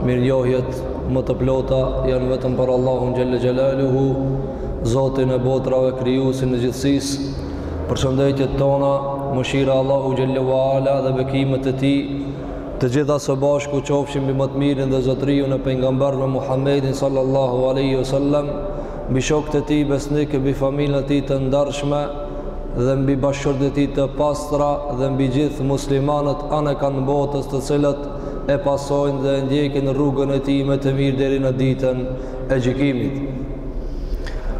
Mirënjohjet më të plota janë vetëm për Allahun Xhelle Xhelaluhu, Zotin e botrave, krijuesin e gjithësisë, përshëndetjet tona, mëshira Allahu Xhelle ve ala dhe bekimet e tij, të gjitha së bashku qofshin mbi më të mirin dhe zotëriun e pengamberve Muhammedin sallallahu aleyhi wasallam, mbi shokët e tij besnikë, mbi familën ti të ndarshme dhe mbi bashkëshortet e tij të pastra dhe mbi gjithë muslimanët anekanë botës të cilët e pasojnë dhe e ndjekin rrugën e tij me të mirë deri në ditën e gjykimit.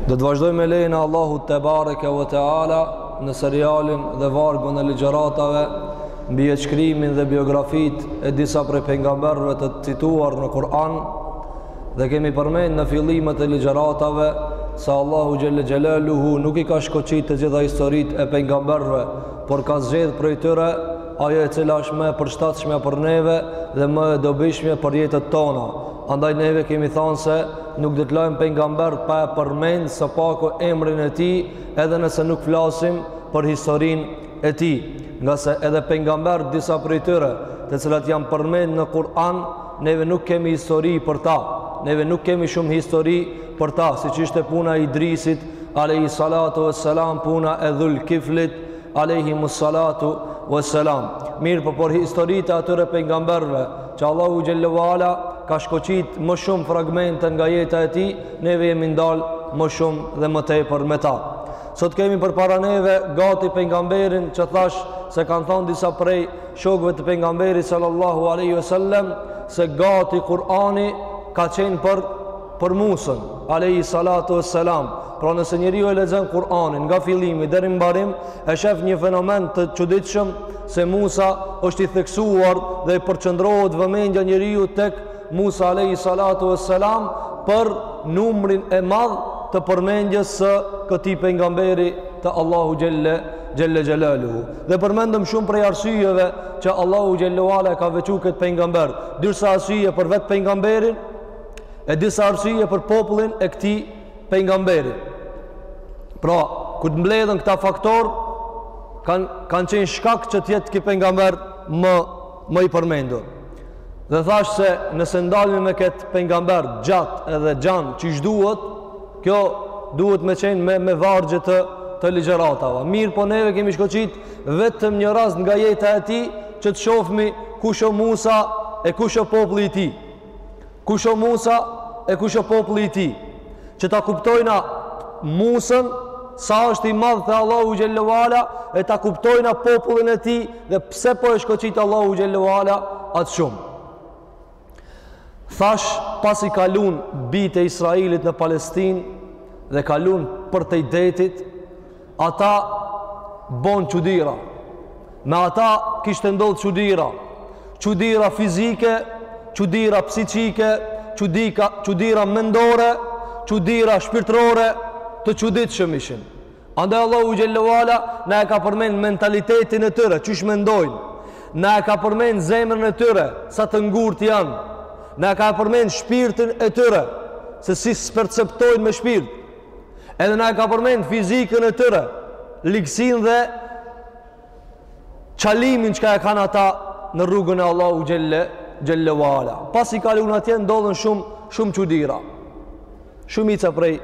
Do të vazhdojmë me lejen e Allahut tebareke ve teala në serialin dhe vargun e ligjëratave mbi jetëshkrimin dhe biografitë e disa prej pengamberve të cituar në Kur'an dhe kemi përmend në fillimet e ligjëratave se Allahu Xhelle Xhelaluhu nuk i ka shkoqit të gjitha historitë e pengamberve por ka zgjedh prej tyre ajo e cila është më e përshtatshme për neve dhe më e dobishme për jetët tona. Andaj neve kemi thanë se nuk do të lajmë pengamber pa e përmend së paku emrin e tij edhe nëse nuk flasim për historinë e tij. Ngase edhe pengamber disa prej tyre të cilat janë përmend në Kur'an, neve nuk kemi histori për ta. Neve nuk kemi shumë histori për ta, siç ishte puna e Idrisit, alejhi salatu ve selam, puna e Dhulkiflit, alejhimus salatu wassalam mirëpo për historitë e atyre pejgamberëve që Allahu xhelle ve ala ka shkoqit më shumë fragmente nga jeta e tij neve jemi ndal më shumë dhe më tepër me ta sot kemi përpara neve gati pejgamberin që thash se kanë thënë disa prej shokëve të pejgamberit sallallahu alaihi wasallam se gati Kur'ani ka qenë për për Musën alaihi salatu wassalam Pra nëse njeriu e lexon Kur'anin nga fillimi deri në mbarim, e shef një fenomen të çuditshëm se Musa është i theksuar dhe i përqendrohet vëmendja njeriut tek Musa alayhi salatu wassalam për numrin e madh të përmendjes së këtij pejgamberi të Allahu xhelle xhelle xhelaluhu. Dhe përmendëm shumë prej arsyeve që Allahu xhelle ve ala e ka veçu këtë pejgamber, disa arsye për vetë pejgamberin e disa arsye për popullin e këtij pejgamberi pra kur të mbledhen këta faktorë kanë kanë qenë shkak që të jetë ky pejgamber më më i përmendur dhe thash se nëse ndalmi me kët pejgamber gjat edhe gjan qysh duhet kjo duhet me qenë me me vargje të të ligjëratave mirëpo neve kemi shkoqit vetëm një rast nga jeta e tij që të shofmi kush o Musa e kush o populli i tij kush o Musa e kush o populli i tij, që ta kuptojna Musën sa është i madh te Allahu xhallahu ala e ta kuptojna popullin e tij dhe pse po e shkoqit Allahu xhallahu ala atë shumë. Thash pasi kalun bijtë e Israilit në Palestinë dhe kalun përtej detit, Ata bon çudira. Me ata kishte ndodh çudira. Çudira fizike, çudira psikike, çudika, çudira mendore, çudira shpirtërore, të çuditshëm ishin. Andaj Allahu xhallahu ala na e ka përmend mentalitetin e tyre, qysh mendojnë. Na e ka përmend zemrën e tyre, sa të ngurtë janë. Na e ka përmend shpirtin e tyre, se si s'perceptojnë me shpirt. Edhe na e ka përmend fizikën e tyre, ligësinë dhe çalimin çka e kanë ata në rrugën e Allahu xhelle, xhallahu ala. Pasi kalun atje, ndodhen shumë, shumë çudira. Shumica prej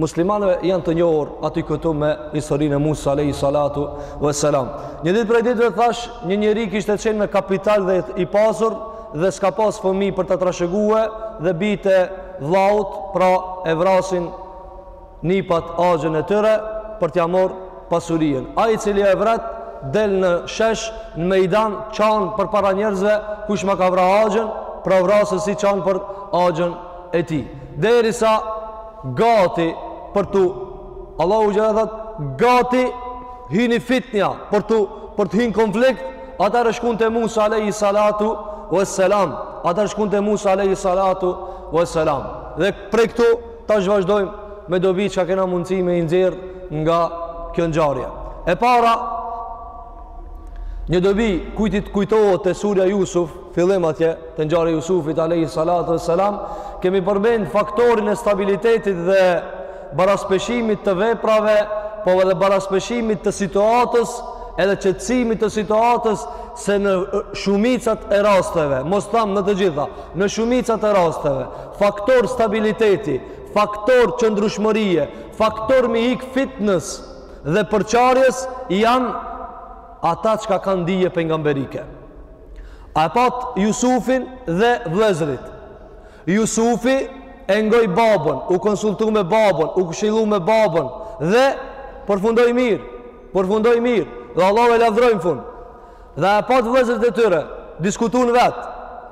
muslimanëve janë të njohur aty këtu me historinë e Musa alejhi salatu vesselam. Një ditë prej ditëve thash, një njeri kishte qenë me kapital dhe i pasur dhe s'ka pas fëmijë për ta trashëgue dhe bijtë e vllaut, pra e vrasin nipat axhën e tyre për t'ia marrë pasurinë. Ai i cili e vret del në shesh, në mejdan, qan përpara njerëzve, kush ma ka vra axhën, pra vrasësi qan për axhën e tij. Derisa gati për tu Allahu xhelle thotë gati hyni fitnja për tu për të hynë konflikt Atëherë shkun te Musa alejhi salatu vesselam. Atëherë shkun te Musa alejhi salatu vesselam. Dhe prej këtu tash vazhdojmë me dobi çka kena mundësi me i nxjerr nga kjo ngjarje. E para, një dobi kujt i kujtohet te surja Jusuf, fillim atje te ngjarja e Jusufit alejhi salatu vesselam, kemi përmend faktorin e stabilitetit dhe baraspeshimit të veprave, po edhe baraspeshimit të situatës, edhe qetësimit të situatës, se në shumicat e rasteve, mos t'tham në të gjitha, në shumicat e rasteve, faktor stabiliteti, faktor qëndrueshmërie, faktor me i hik fitnes dhe përçarjes, janë ata çka kanë dije pejgamberike. A e patë Jusufin dhe vllezërit. Jusufi e ngoi babën, u konsultu me babën, u këshillu me babën dhe përfundoi mirë, përfundoi mirë dhe Allahu e lavdroi në fund. Dhe e patë vëllezërit e tyre, diskutun vetë.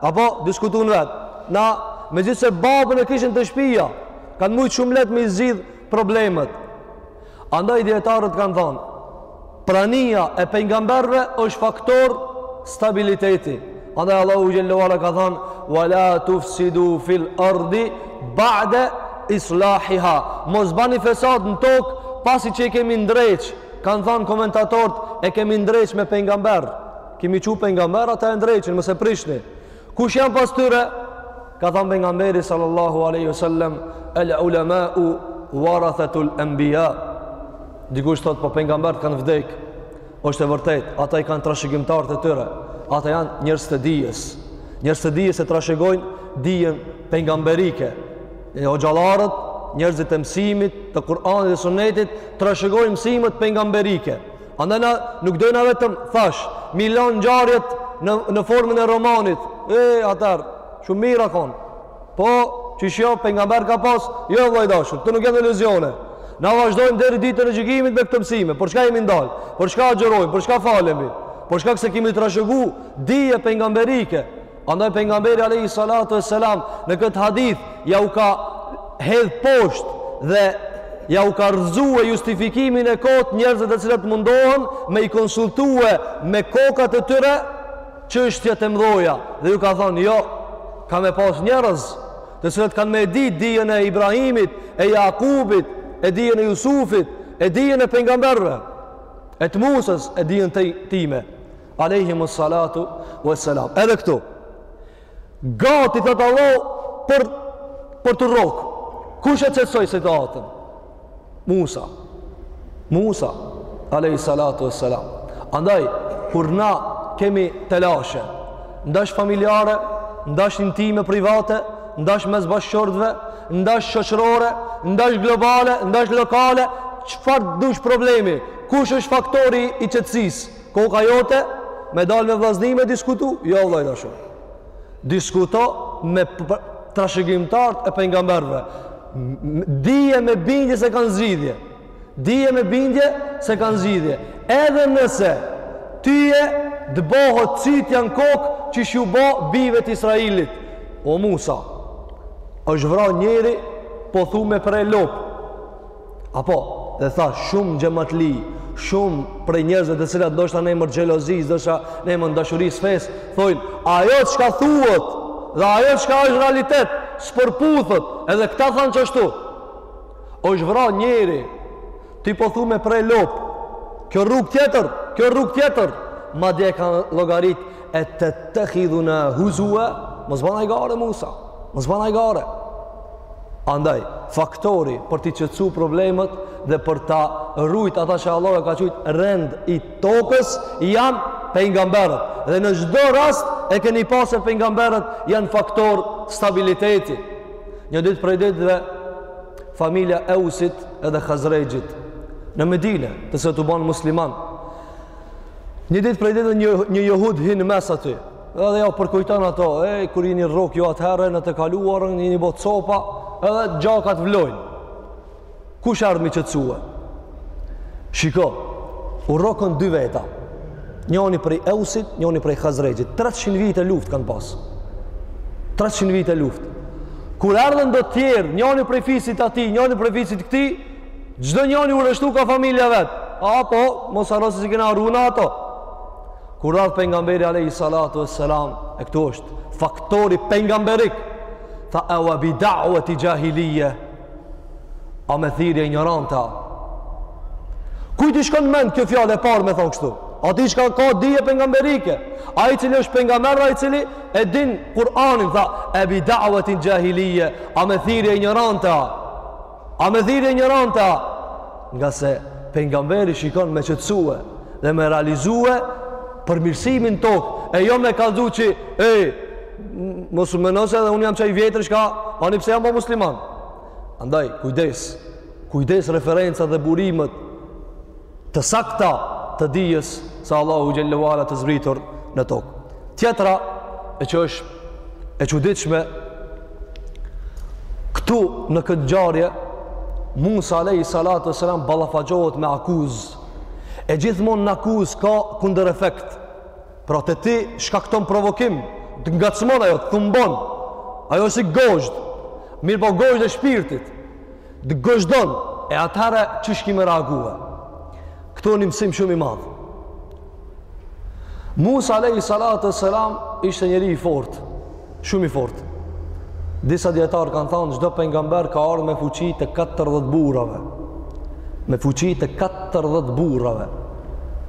A po, diskutun vetë. Na megjithëse babën e kishin te shpija, kanë mujt shumë lehtë me i zgjidh problemet. Andaj dijetarët kanë thanë, prania e pejgamberëve është faktor stabiliteti. Andaj Allahu xhelle ve ala ka thanë, "Wa la tufsidu fil ardi ba'da islahiha." Mos bani fesad në tokë pasi që e kemi ndreq, kanë thanë komentatorët, e kemi ndreq me pejgamber. Kemi çu pejgamber ata e ndreqin, mos e prishni. Kush janë pas tyre? Ka thënë pejgamberi sallallahu alaihi wasallam, "El ulama'u warathatul anbiya." Dikush thotë po pejgambert kanë vdek. Është e vërtetë, ata i kanë trashëgimtarët e tyre. Ata janë njerëz të dijes. Njerëz të dijes e trashëgojnë dijen pejgamberike. Hoxhallarët, njerëzit e mësimit, të Kur'anit dhe Sunnetit trashëgojnë mësimet pejgamberike. Andaj na nuk dojna vetëm thash, m'i lan ngjarjet në në formën e romanit. E atëherë, shumë mirë a kon. Po, qysh jo, pejgamber ka pas, jo vëlla i dashur, këto nuk janë iluzione. Na vazhdojmë deri ditën e gjykimit me këto mësime. Për çka jemi ndal? Për çka agjërojmë? Për çka falemi? Për çka? Se kemi trashëgu dije pejgamberike? Andaj pejgamberi alayhi salatu wassalam në këtë hadith ja u ka hedh poshtë dhe ja u ka rrëzue justifikimin e kotë të njerëzve të cilët mundohen me i konsultue me kokat e tyre çështjet e mdhoja dhe ju ka thonë jo ka me pas njerëz të cilët kanë me di dijën e Ibrahimit e Jakubit e dijën e Jusufit e dijën e pengamberve e të Musës e dijën time Alejhimu salatu vë selam. Edhe këtu, gati të të lo për, për t'u rrokë. Kush e qetësoi situatën? Musa. Musa, alejhi salatu vë selam. Andaj, kur na kemi telashe, ndash familjare, ndash intime private, ndash mes bashkëshortëve, ndash shoqërore, ndash globale, ndash lokale, çfarë dush problemi? Kush është faktori i qetësisë? Koka jote me dalë me vllazni me diskutu? Jo, vëlla i dashur. Diskuto me trashëgimtarët e pejgamberëve. Dije me bindje se kanë zgjidhje. Dije me bindje se kanë zgjidhje. Edhe nëse tyje të bëhet cit janë kokë qysh ju bë bijve të Israilit. O Musa, është vra njeri po thu me pre lopë. Apo, dhe tha shumë xhematli, shumë prej njerëzve të cilat ndoshta në emër t'xhelozisë, ndoshta në emër t'dashurisë s'fesë, thojnë, ajo çka thuhet dhe ajo çka është realitet, s'përputhet. Edhe këta thanë qashtu. Është vra njeri, ti po thu me pre lopë. Kjo rrugë tjetër, kjo rrugë tjetër, madje e kanë llogarit E tetekhidhuna huzue, mos ban hajgare, Musa, mos ban hajgare. Andaj, faktori për t'i qetësu problemet dhe për t'a rujt ata që Allah e ka qujt rend i tokës, janë pejgamberët. Dhe në çdo rast, e keni pa se pejgamberët janë faktor stabiliteti. Një ditë prej ditëve familja Eusit edhe Hazrexhit në Medine, të se të banë musliman, Një ditë prej ditëve një një jehud hyn mes aty. Edhe ja përkujton ato, e kur jeni rrok ju atëherë në të kaluarën jeni bo copa, edhe gjakat vlojnë. Kush erdh me i qetësue? Shiko, u rrokën dy veta. Njani prej Eusit, njani prej Hazrexhit. 300 vite luftë kanë pas. 300 vite luftë. Kur erdhën do tjerë, njani prej fisit atij, njani prej fisit këtij, Çdonjani u rreshtu kah familja e vet. A, po, mos harro se s'i kena harru na ato. Kur erdh pejgamberi alejhi salatu ve selam, e këtu është faktori pejgamberik, tha e bi da'veti xhahilije, a me thirje injorante. Kujt i shkon n'mend kjo fjalë e parë me thonë kështu? Atij çka ka dije pejgamberike. Ai i cili është pejgamber dhe ai i cili e din Kur'anin, tha e bi da'veti xhahilije, a me thirje injorante. A me thirje injorante a? Ngase pejgamberi shikon me qetësue dhe me realizue përmirësim në tokë. E jo me kallzu që, e, mos meno se edhe unë jam qaj i vjetri, çka, ani pse jam bo musliman. Andaj, kujdes, kujdes referencat dhe burimet të sakta të dijes së Allahut xhel-le ve ala të zbritur në tokë. Tjetra e që është e çuditshme këtu në këtë ngjarje Musa alejhi salatu ve selam ballafaqohet me akuzë. E gjithmonë në akuzë ka kundër efekt. Pra te ti shkakton provokim, të ngacmon ajo, të thumbon. Ajo si gozhdë. Mirëpo gozhdë e shpirtit. Të gozhdon, e atëherë qysh ki me reague. Këtu një mësim shumë i madh. Musa alejhi salatu ve selam ishte njeri i fortë, shumë i fortë. Disa dijetarë kanë thanë, çdo pejgamber ka ardh me fuqi të 40 burrave. Me fuqi të 40 burrave.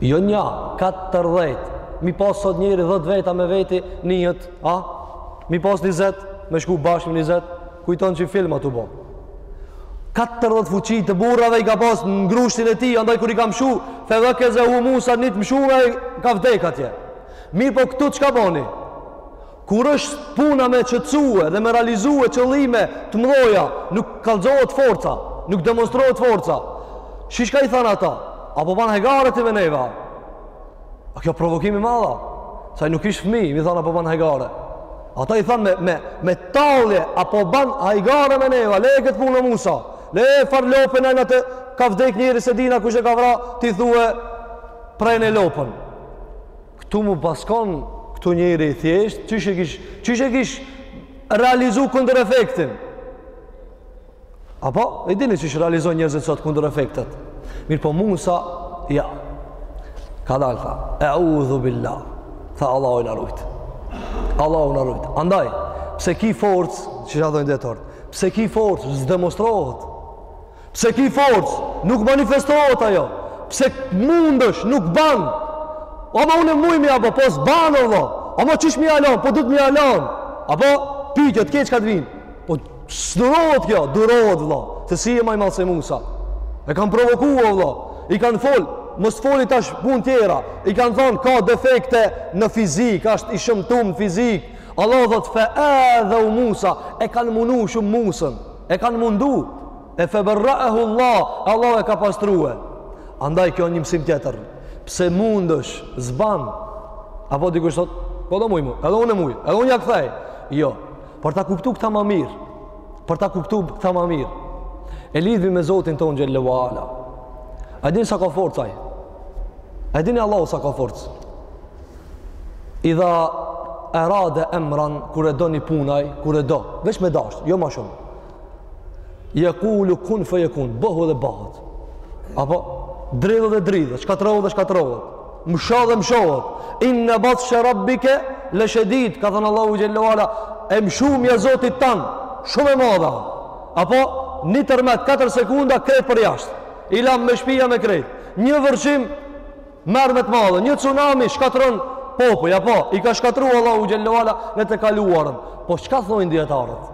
Jo nja, 40. Me i pas sot njeri 10 veta me veti njët, a? Me i pas 20, me shku bashkë me 20. Kujton që i filmat u bo. katërdhet fuqi të burrave i ka pas në grushtin e tij, andaj kur i ka mshu, fe vekezehu Musa një të mshume ka vdek atje. Mirëpo këtu çka boni? Kur është puna me qetësue dhe me realizue qëllime të mdhoja, nuk kallzohet forca, nuk demonstrohet forca. Shih çka i thanë ata, a po ban hajgare ti me neva? A kjo provokim i madh, a? Se ai nuk ish fmi, m'i than a po ban hajgare. Ata i thanë me, me, me tallje, a po ban hajgare me neva, le e këtë punë Musa, le farë lopën e në të, ka vdek njeri s'e dina kush e ka vra, ti thue prejne lopën. Këtu me pas kon këtu njeri i thjeshtë, qysh e kish, qysh e kish realizu kundërefektin. Apo, e dini qysh i realizojnë njerëzit sot kundërefektet. Mirëpo Musa, ja, ka dalë, tha, eudhu bilah, tha Allahu na rujtë. Allahu na rujtë. Andaj, pse ki forcë, qysh thojnë dijetarët, pse ki forcë, s'demonstrohet, pse ki forcë, nuk manifestohet ajo, pse mundesh, nuk ban, ama unë e muj, apo, po s'ban vlla, ama qysh m'ia lan, po duhet m'ia lan, apo, pyjtjo, të keqë ka të vinë, po S'durohet kjo, durohet vlla. Ti s'je ma i madh se Musa. E kanë provoku vlla. I kanë fol, mos folim tash punë tjera. I kanë thonë ka defekte në fizik, është i shëmtum në fizik. Allahu thotë fe adheu Musa, e kanë mundu shumë Musën. E kanë mundu. E feberrehu Allah, Allahu e ka pastru. Andaj kjo një mësim tjetër. Pse mundesh, s'ban. Apo dikush thotë, po de muj, edhe unë e muj, edhe unë ia kthej. Jo. Për ta kuptu këta ma mirë, për ta kuptu këta ma mirë, e lidhmi me Zotin tonë xhel-le ve ala. A e dini sa ka forcë ai? A e dini Allahu sa ka forcë? Idha erade emren, kur e do një punë ai, kur e do, veç me dashtë, jo ma shumë. Jekulu kun fe jekun, bëhu dhe bëhet. Apo, dridhu dhe dridhet, shkatrrohu dhe shkatrrohet. Mësho dhe mëshohet. Inne batshe rabbike le shedid, ka thënë Allahu xhel-le ve ala, e mëshumja e Zotit tand, shumë e madhe. Apo, një tërmet, 4 sekunda, krejt përjashtë. I lan me shpia me krejt. Një vërshim, merr me të madhe. Një tsunami, shkatrron popuj, apo, i ka shkatrru Allahu xhel-le ve ala në të kaluarën. Po, çka thojnë dijetarët?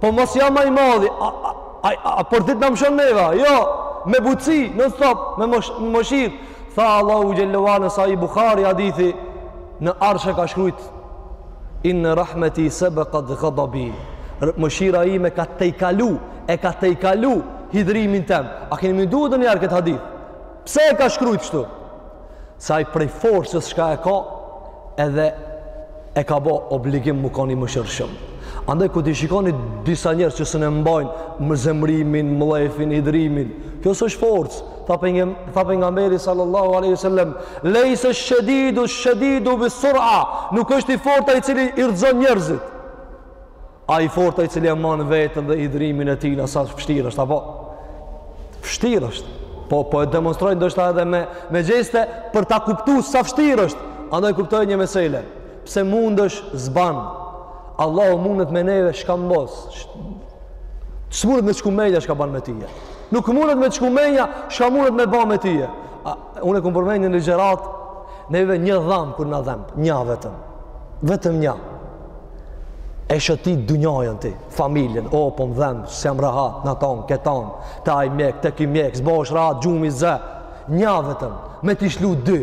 Po mos ai ma i madhi. A, a, a, a, a për ditë na mshon neva. Jo, me butësi, non-stop, me mësh, mëshirë. Tha Allahu xhel-le ve ala në Sahih Buhari hadithi në Arsh e ka shkrujt inne rahmeti sebekat gadabi. Mëshira ime ka tejkalu, e ka tejkalu hidhërimin tem. A keni mendu ndonjëherë këtë hadith? Pse e ka shkrujt kështu? Se ai prej forcës çka e ka edhe e ka bo obligim me kon i mëshirshëm. Andaj kur t'i shikoni disa njerëz që s'e mbajnë më zemërimin, mllefin, hidhërimin, kjo s'është forcë, tha pejgamberi sallallahu aleyhi sallam, lejse shedidu, shedidu bi sura, nuk është i fortë ai i cili i rrëzon njerëzit. Ai i fortë ai i cili e man veten dhe hidhrimin e tina sa vështirë është apo vështirë është. Po po e demonstroj ndoshta edhe me me gjeste për ta kuptu sa vështirë është. Andaj kuptoje një mesele. Pse mundesh s'ban? Allahu mundet me neve çka mos. S'munet me t'shku menja çka ban me ty. Nuk mundet me t'shku menja çka mundet me ba me ty. Unë e kum përmend në ligjëratë neve një dham kur na dhemb, një vetëm. Vetëm një. E sheh ti dunjojën ti, familjen, o, po më dhem, s'jam rahat, n'atë anë, këtë anë, te ai mjek, te ky mjek, s'bohesh rahat, gjumi s'zë, një vetëm, me t'i shlu dy,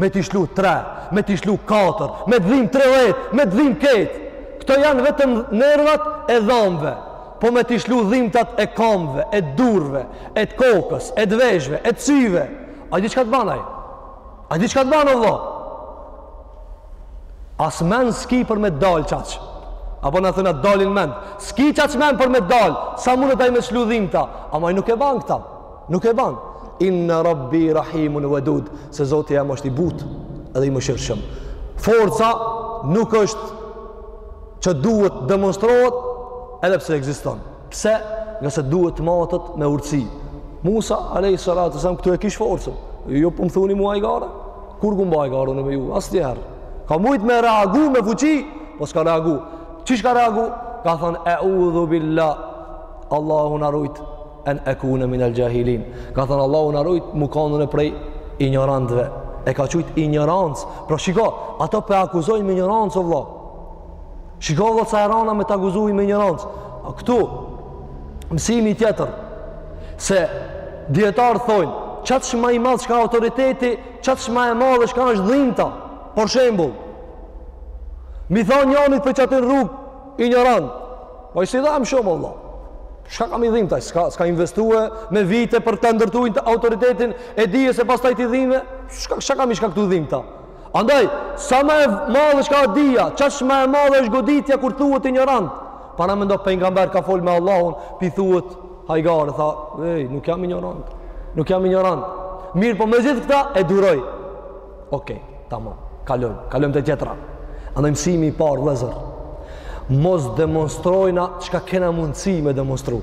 me t'i shlu tre, me t'i shlu katër, me të dhim tre vetë, me të dhim krejt. Këto janë vetëm nervat e dhamve, po me t'i shlu dhimtat e kamve, e durve, e të kokës, e të veshve, e të syve. A e di çka të ban ai? A e di çka të ban, o vlla? As men s'ki për me dal qaq. Apo na thona dalin men. S'ki qaq men për me dal. Sa mundet ai me shlu dhimta. Ama ai nuk e ban këta. Nuk e ban. Inne rabbi rahimun vedud. Se zoti jam është i butë edhe i mëshirshëm. Forca nuk është që duhet të demonstrohet edhe pse ekziston. Pse? Ngase duhet të matet me urtësi. Musa, alejhi salatu selam, këtu e kish forcën. Ju po më thuni mua hajgare? Kur kum ba hajgare unë me ju? Asnjëherë. Ka mujtë me reagu me fuqi, po s'ka reagu. Qysh ka reagu? Ka thënë, eudhu bilah, Allahu na rujtë, en ekune minel xhahilin. Ka thënë, Allahu na rujtë, mu kanë unë prej injorantëve. E ka qujtë injorancë. Pra shiko, ato p'e akuzojnë me injorancë, o vlla. Shiko vlla sa e ranë â me të akuzu me injorancë. Këtu, mësimi tjetër, se dijetarët thonë, qaq ma i madh çka â autoriteti, qaq ma e madhe çka është dhimta, për shembull. Me i thanë njanit për qaty n'rrugë injorant, po ai s'i dhem shumë, o vlla. Çka ka me i dhimtë atij, s'ka, s'ka investue me vite për ta ndërtu autoritetin e dijes e pastaj t'i dhime, çka, çka ka me i shkaktu dhimta. Andaj, sa më e madhe çka është dija, qaq më e madhe është goditja kur thuhet injorant. Paramendo pejgamber ka fol me Allahun, p'i thuhet hajgare, tha, ej, nuk jam injorant. Nuk jam injorant. Mirë, po me gjithë këta e duroi. Okej, tamam. Kalojm, kalojm te tjetra. Andaj mësimi i parë vëllazër. Mos demonstrojna çka kena mundësi me demonstru.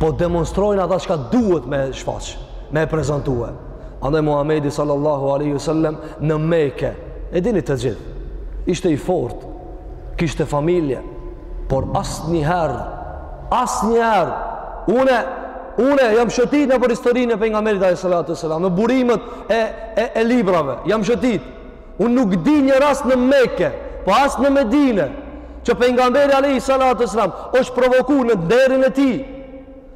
Po demonstrojna ata çka duhet me shfaq, me prezantue. Andaj Muhamedi sallallahu alaihi wasallam në Mekë, e dini të gjithë, ishte i fortë, kishte familje, por asnjëherë, asnjëherë unë unë jam shëtit nëpër historinë e pejgamberit alaihi salatu wasallam, në burimet e e, e librave, jam shëtit. Unë nuk di një rast në Mekë, po as në Medinë, që pejgamberi alaihi salatu wasallam është provoku në nderin e tij.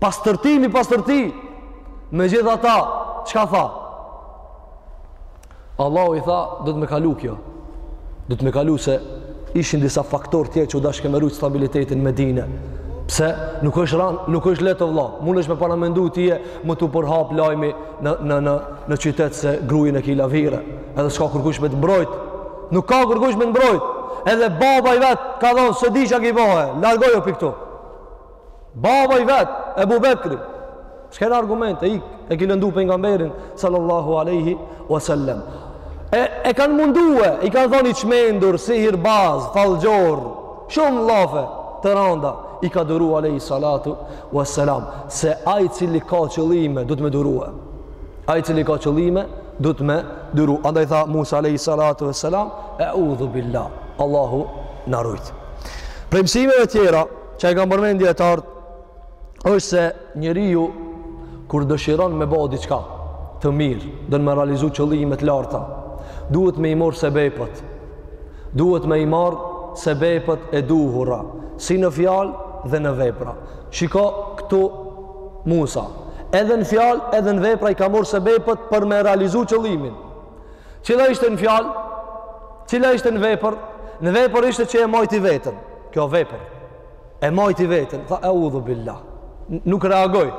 Pastërtimi, pastërti. Megjithatë, çka tha? Allahu i tha, duhet me kalu kjo. Duhet me kalu se ishin disa faktorë tjerë që u dashke me rujtë stabiliteti n'Medinë. Pse nuk është ran, nuk është lehtë vëlla. Mundesh me paramendu ti me t'u përhap lajmi në, në, në, në qytet se grun e ki lavire. Edhe s'ka kërkush me të mbrojt. Nuk ka kërkush me të mbrojt. Edhe baba i vet ka thonë s'e di çka ki bo. Largohu pi ktu. Baba i vet, Ebu Bekri. S'ke argumente ik e ke lëndu pejgamberin sallallahu alaihi wasallam. E e kanë mundue, i kanë thonë i çmendur, sihirbaz, fallxhor, shumë llafe të randa i ka duru alaihi salatu wasalam se ai i cili ka qëllime duhet me duru. Ai i cili ka qëllime duhet me duru. Andaj tha Musa alaihi salatu wasalam, "E'udhu billah." Allahu na rujt. Prej mësimeve tjera Çka i kanë përmend dijetarët është se njeriu kur dëshiron me bo diçka të mirë, don me realizu qëllime të larta, duhet me i marr sebepet. Duhet me i marr sebepet e duhura, si në fjalë dhe në vepra. Shiko këtu Musa, edhe në fjalë, edhe në vepra i ka marr sebepet për me realizu qëllimin. Cila ishte në fjalë? Cila ishte në vepër? Në vepër ishte që e majti veten. Kjo vepër e majti veten, tha eudhu billah. Nuk reagoi,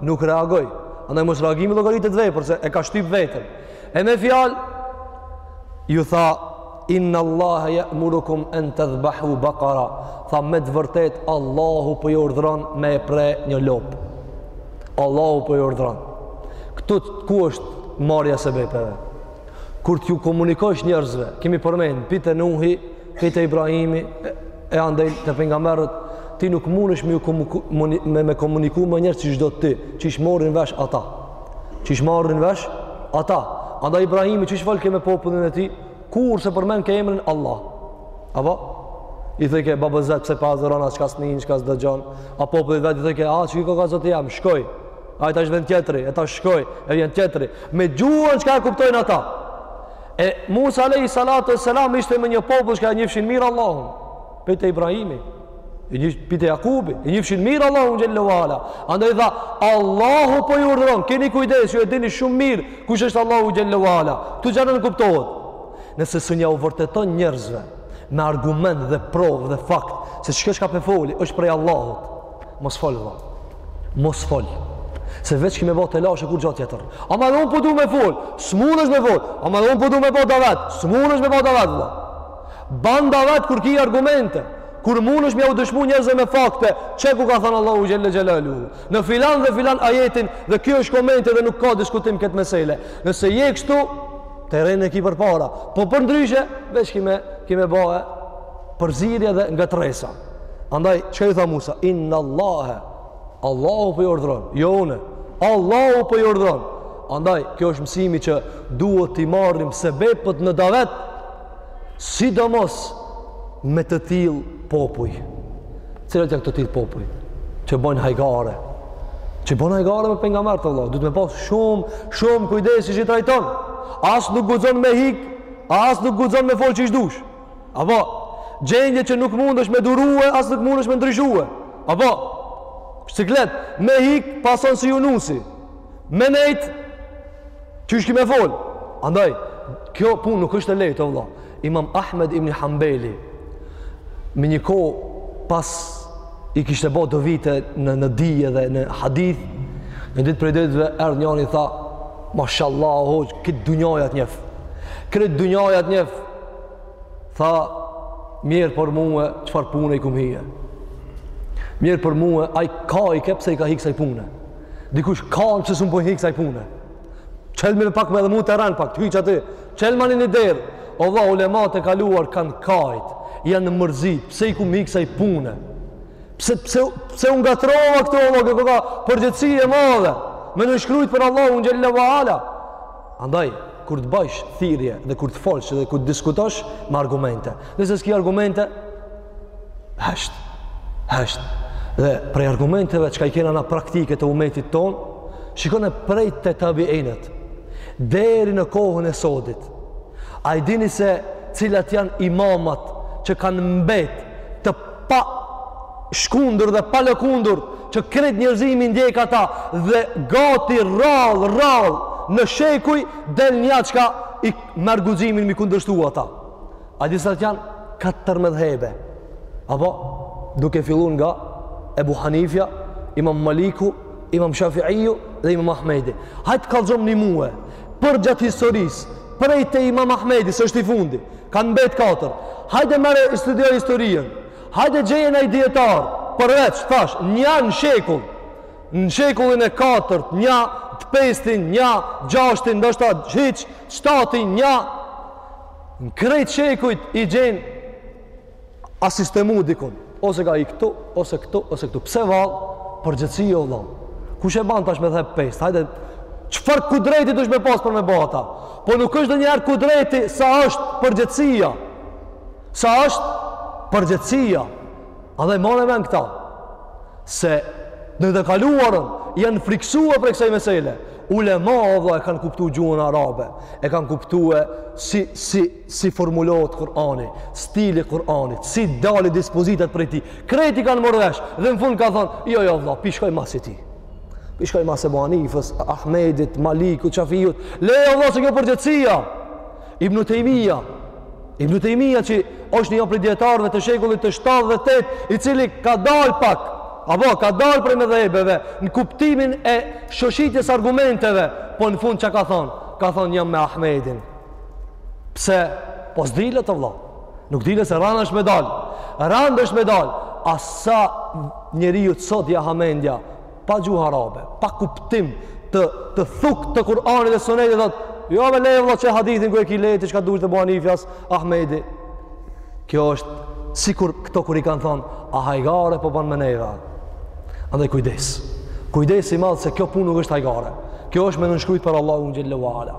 nuk reagoi. Andaj mosreagimi llogaritet vepër se e ka shtyp veten. E me fjalë ju tha inna Allah ya'murukum an tadhbahu baqara. Tha me të vërtetë Allahu po ju urdhëron me e pre një lopë. Allahu po ju urdhëron. Këtu ku është marrja e sebepeve? Kur t'ju komunikosh njerëzve, kemi përmend pi te Nuhi Pi te Ibrahimi e andej te pejgamberët, ti nuk mundesh me, me, me komuniku me njerëz qysh do ti, qysh e marrin vesh ata. Qysh e marrin vesh ata. Andaj Ibrahimi qysh folke me popullin e tij, kurrë s'e përmendke emrin Allah. Apo? I thojke babës vet pse po adhuron atë çka s'nin, çka s'dëgjon. A popullit vet i thojke, a qiky zoti jem, shkoi. Ai tash vjen tjetri, e tash shkoi, e vjen tjetri. Me gjuhën çka e kuptojnë ata. E Musa alayhi salatu wassalam ishte me një popull që e njëfshin mirë Allahun. Pej te Ibrahimi, e njihshin pej te Jakubi, e njëfshin mirë Allahun xhelle ue ala. Andaj tha, Allahu po ju urdhëron, keni kujdes, ju e dini shumë mirë kush është Allahu xhelle ue ala. Ktu çfarë nënkuptohet? Nëse s'un jau vërteton njerëzve me argument dhe provë dhe fakt se çka je ka e fol është prej Allahut. mos fol vëlla. Mos fol. Se veç ki me bë telashe, kurgja tjetër. Ama edhe un po du me fol. S'mundesh me fol. Ama edhe un po du me bë davet. S'mundesh me bë davet vëlla. Ban davet kur ki argumente. Kur mundesh m'jau dëshmu njerëzve me fakte, qe ku ka thënë Allahu xhelle xhelaluhu. Në filan dhe filan ajetin dhe ky është komenti dhe nuk ka diskutim n'këtë mesele. Nëse je kështu, terrenin e ki përpara. Po përndryshe, veç ki me, ki me bë përzirje dhe ngatrresa. Andaj, çka i tha Musa? Inna Allahe, Allahu po ju urdhron, jo une, Allahu po ju urdhron. Andaj, kjo është mësimi që duhet ta marrim, sebepet në davet, sidomos me të tillë popuj. Cilët janë këta të tillë popuj? Që bojnë hajgare. Që bojnë hajgare me pejgamberët e Allahut. Duhet me pas shumë, shumë kujdes qysh i trajton. As nuk guxon me hik, as nuk guxon me fol qysh dush. A po, gjendje që nuk mundesh me e durue, as nuk mundesh me e ndryshue. A po, siklet, me hik, pëson si Junusi. Me nejt, qysh ki me fol. Andaj, kjo punë nuk është e lehtë, o vlla. Imam Ahmed ibn Hanbeli, me një kohë pasi i kishte bo do vite në, në dije dhe në hadith, në ditë prej ditëve, erdh njani i tha, Mashallah, hoxhë, krejt dunjaja t'njef. Krejt dunjaja t'njef, tha mjerë për mue çfarë pune i kum hi mjerë për mue ai kajke pse i ka hi ksaj pune dikush kan pse s'un po i hi ksaj pune çelmani pak m'edhe mu terren pak t'hy qaty çelmani një derë o vlla ulemat e kaluar kanë kajt janë mërzit pse i kum hi ksaj pune pse, pse, pse u ngatrrova këtu o vlla këtu ka përgjegjësi e madhe me nënshkru për Allahun xhelle ue ala Andaj, kur të bëjsh thirrje dhe kur të folsh dhe kur të diskutosh me argumente. Nëse s'ke argumente, hesht. Hesht. Dhe prej argumenteve çka i kena na praktike të umetit tonë, shikone prej te tabiinët, deri në kohën e sodit, a i dini se cilat janë imamat që kanë mbet të pa shkundur dhe pa lëkundur që krejt njerëzimi i ndjek ata dhe gati rrallë, rrallë në shekuj del nja çka e merr guximin mi kundërshtu ata a disa të janë katë tërme dhebe apo duke fillu nga Ebu Hanifja imam Maliku imam Shafiiju dhe imam Ahmedi hajt kallzom ni mue Për gjatë historisë, prej te Imam Ahmedi, se është i fundi, kanë mbet katër. Hajde merre studio historinë, hajde gjeje ni dijetar, përveç, thash, nja në shekull, në shekullin e katërt, nja të pestin, nja gjashtin, ndoshta hiç, shtatin, nja, në krejt shekujt i gjen, A sistemon dikun, ose ka hi këtu, ose këtu, ose këtu. Pse vallë, përgjegjësi o vlla. Kush e ban tash medhheb t'pestë? Hajde, çfarë kudreti dush me pasë për me ba ata? Po nuk është ndonjëherë kudreti sa është përgjegjësia. Sa është përgjegjësia. A e mani mend këta. Se në të kaluarën janë friksu prej kësaj mesele. Ulema, o vlla, e kanë kuptu gjuhën arabe. E kanë kuptu e si, si, si formulohet Kur'ani, stili Kur'anit, si dalin dispozitat prej tij. Krejt i kanë marrë vesh dhe në fund ka thonë, "Jo, jo vëlla, pi shkoj mas ati." Pi shkoj mas Ebu Hanifës, Ahmedit, Malikut, Shafiut. Leje o vëlla se kjo përgjegjësia. Ibn Taymija, Ibn Taymija që është një prej dijetarëve të shekullit të 7 dhe 8, i cili ka dalë pak apo ka dalë prej medhhebeve në kuptimin e shoshitjes së argumenteve, po në fund çka ka thonë? Ka thonë jam me Ahmedin. Pse? Po s'dole ti o vlla. Nuk dola se rand është me dal. Rand është me dal. Asaj njeriut sot ja hamendja, pa gjuhë arabe, pa kuptim të, të thuktë Kur'anit dhe Sunetit, thotë jo be leje vlla që hadithin kur e ki lehtë çka duhet Ebu Hanifja as, Ahmedi. Kjo është, sikur këto kur i kanë thonë, a hajgare po ban me neve. Andaj kujdes. Kujdes i madh se kjo punë nuk është hajgare. Kjo është me nënshkrujt për Allahun xhelle ue ala.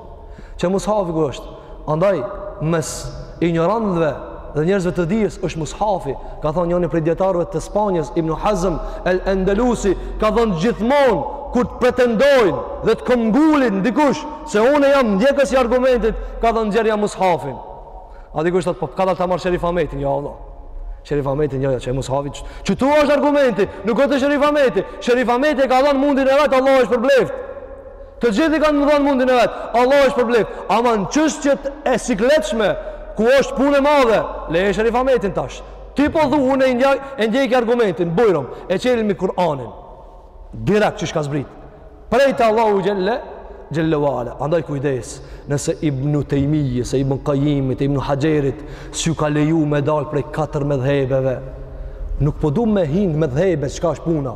Qe mushafi ku është? Andaj mes injorantëve dhe njerëzve të dijes është mushafi. Ka thënë njëri prej dijetarëve të Spanjës, Ibn Hazm el-Andalusi, ka thënë gjithmonë kur të pretendojnë dhe të këmbgulin dikush se unë jam ndjekës i argumentit, ka thënë nxjerrja mushafin. A dikush thotë, po kadalë ta marr Sherif Ahmetin, jo vlla. Sherif Ahmetin, jo, jo, qe mushafi, qetu është argumenti, nuk është Sherif Ahmeti. Sherif Ahmeti e ka dhënë mundin e vet, Allahu e shpërbleftë. Të gjithë i kanë dhënë mundin e vet. Allahu i shpërbleftë. Ama në çështjet e sikletshme ku është punë e madhe, leje Sherif Ahmetin tash. Ti po thu unë e ndjek e ndjek argumentin, bujrum, e çelim Kur'anin. Direkt qysh ka zbrit. Prej te Allahu xhelle xhelle ue ala. Andaj kujdes, nëse Ibn Taymiyyes, e Ibn Qayyimit, Ibn Haxherit, s'ju ka leju me dal prej katër medhhebeve. Nuk po du me hi n'medhhebe çka është puna.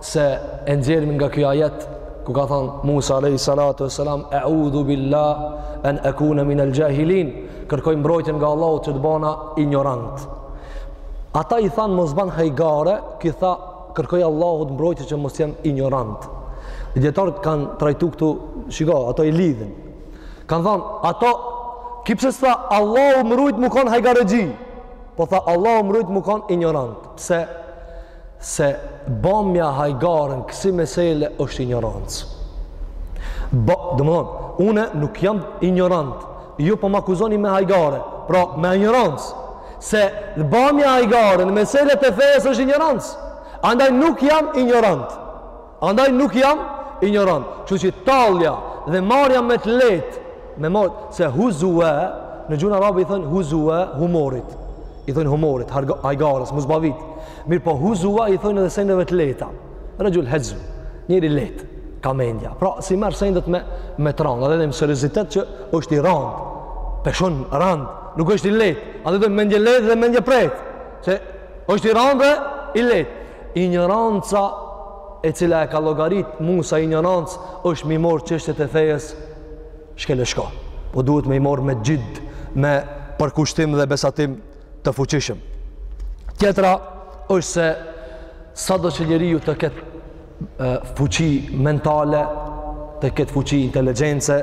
se e nxjerrim nga ky ajet kur ka thanë Musa alayhi salatu wasalam a'udhu billah an akuna min al-jahilin kërkoj mbrojtjen nga Allahu që të bana injorant ata i thanë mos ban hajgare ky tha kërkoj Allahut mbrojtje që mos jem injorant dijetarët kanë trajtu këtu shiko ato i lidhin kanë thanë ato ky pse s'tha Allahu m'rujt me ba hajgare po tha Allahu m'rujt me kon injorant Pse? Se bamja hajgare n'kësi mesele është injorancë. Pra, domethonë, une nuk jam injorant, ju po më akuzoni me hajgare, pra me injorancë, se bamja hajgare n'meselet e fesë është injorancë, andaj nuk jam injorant. Andaj nuk jam injorant. Kështu që tallja dhe marrja me të lehtë me mor se huzua në gjuhën arabe i thojnë huzua humorit. I thojnë humorit, hajgarës, muzbavit. Mirëpo huzua i thojnë edhe sendeve të lehta. Rajul huz, njeri lehtë kah mendja. Pra s'i merr sendet me me të rand, ata thojnë seriozitet që është i rand. Peshon rand, nuk është i lehtë. Ata thojnë mendjelehtë dhe mendjeprehtë. Se është i rand dhe i lehtë. Injoranca e cila e ka llogarit Musa injorancë është me i morë çështjet e fesë shkel e shko. Po duhet me i morë me gjithë, me përkushtim dhe besatim të fuqishëm. Tjetra është se sado që njeriu të ketë fuqi mentale, të ketë fuqi inteligjence,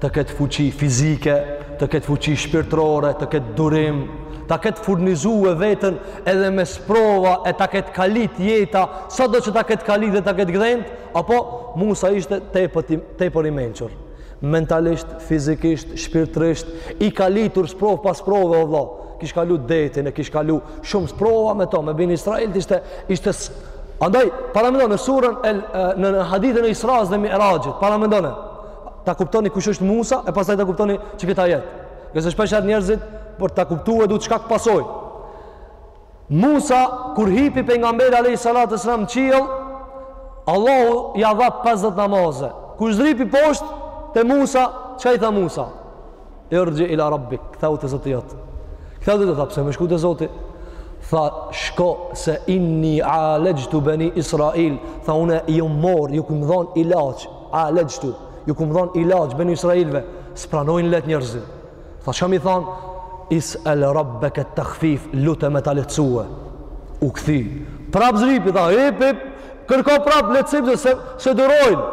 të ketë fuqi fizike, të ketë fuqi shpirtërore, të ketë durim, ta ketë furnizu veten edhe me sprova e ta ketë kalit jeta, sado që ta ketë kalit dhe ta ketë gdhend, a po Musa ishte tepër, tepër i mençur. Mentalisht, fizikisht, shpirtërisht, i kalitur sprovë pas sprove, o vlla, kish kalu detin e kish kalu shumë sprova me to, me beni Israilët, ishte, ishte Andaj, paramendoni në suren, e, në hadithin e Israës dhe Mi'rajit, paramendone, ta kuptoni kush është Musa e pastaj ta kuptoni qit ajet. Se shpeshherë njerëzit për ta kuptu e duhet çka pasoi. Musa kur hipi pejgamberi alayhi salatu wasalam në qiell, Allahu ia dha 50 namaze. Kur zdrypi poshtë te Musa, çka i tha Musa? Irji ila rabbik, kthehu te Zoti jot. Ky tha, pse me shku te Zoti? Tha, shko se inni alajtu bani Israil, tha unë jo mor, ju kom dhon ilaç Alexhtu, ju kum dhonë ilaç beni Israilve, s'pranojnë leht njerëzit. Tha çka me i thanë, is'el rabbeke et-tekhfif, lute me ta lehtsue. U kthy, prapë zripi, tha, hip, hip, kërko prapë lehtsim, se, se, s'e durojnë.